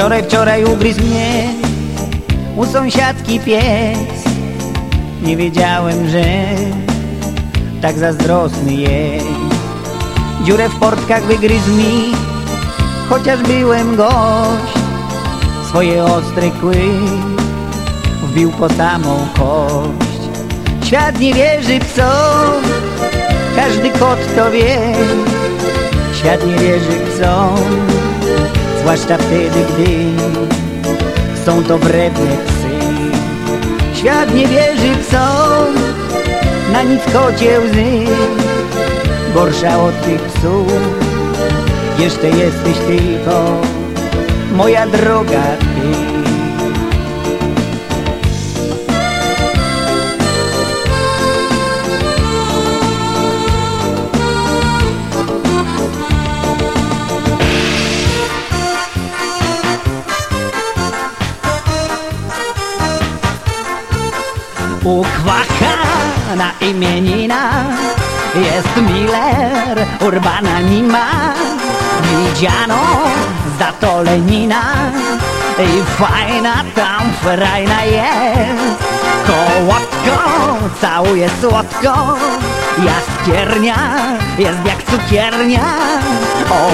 Wczoraj, wczoraj ugryzł mnie u sąsiadki pies. Nie wiedziałem, że tak zazdrosny jest. Dziurę w portkach wygryzł mi, chociaż byłem gość. Swoje ostre kły wbił po samą kość. Świat nie wierzy psom, każdy kot to wie. Świat nie wierzy psom, zwłaszcza wtedy, gdy są to wredne psy. Świat nie wierzy psom, na nic kocie łzy. Gorsza od tych psów, jeszcze jesteś tylko moja droga ty. U kwaka na imienina jest Miller, Urbana nie ma Widziano za to Lenina. I fajna tam frajna jest Kołotko całuje słodko. Jaskiernia jest jak cukiernia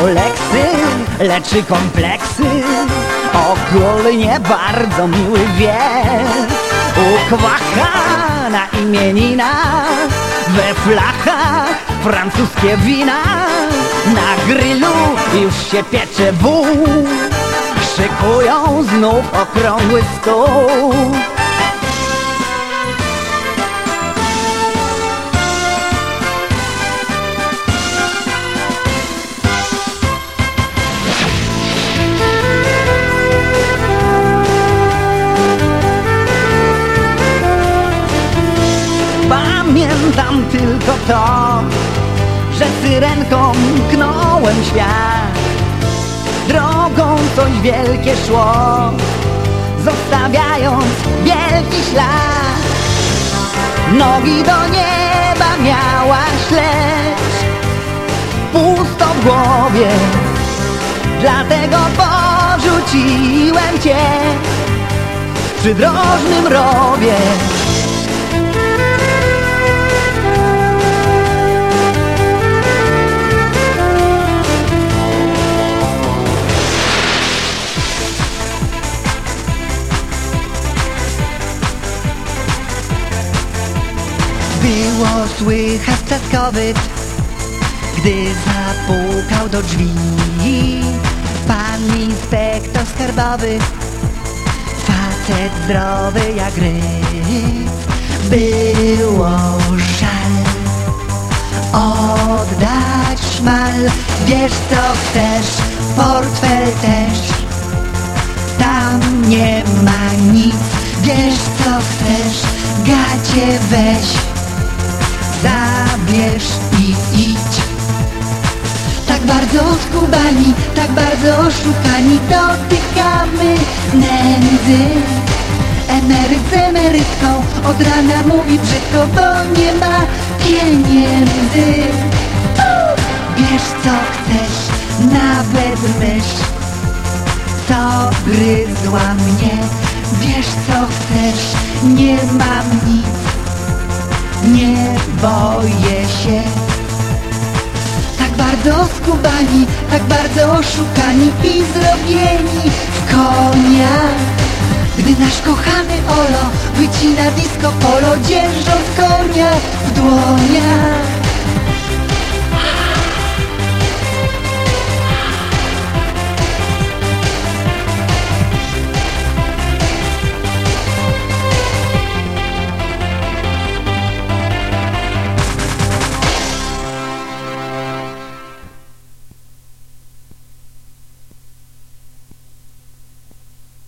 Oleksy leczy kompleksy. Ogólnie bardzo miły wiec Na imienina We flachach francuskie wina Na grillu już się piecze wół Szykują znów okrągły stół tylko to, że syrenką knąłem świat. Drogą coś wielkie szło, zostawiając wielki ślad. Nogi do nieba miałaś lecz pusto w głowie. Dlatego porzuciłem cię w przydrożnym rowie Było słychać trzaskowyt, gdy zapukał do drzwi. Pan inspektor skarbowy, facet zdrowy jak gryf Było żal oddać szmal. Wiesz co chcesz, portfel też. Tam nie ma nic, wiesz co chcesz Gacie weź skubani, tak bardzo oszukani. Dotykamy nędzy. Emeryt z emerytką od rana mówi brzydko Bo nie ma pieniędzy. Wiesz co chcesz, nawet myśl Co gryzła mnie. Wiesz co chcesz, nie mam nic. Nie boję się Tak bardzo skubani, tak bardzo oszukani i zrobieni w konia. Gdy nasz kochany Olo wycina disco polo Dzierżąc konia w dłoniach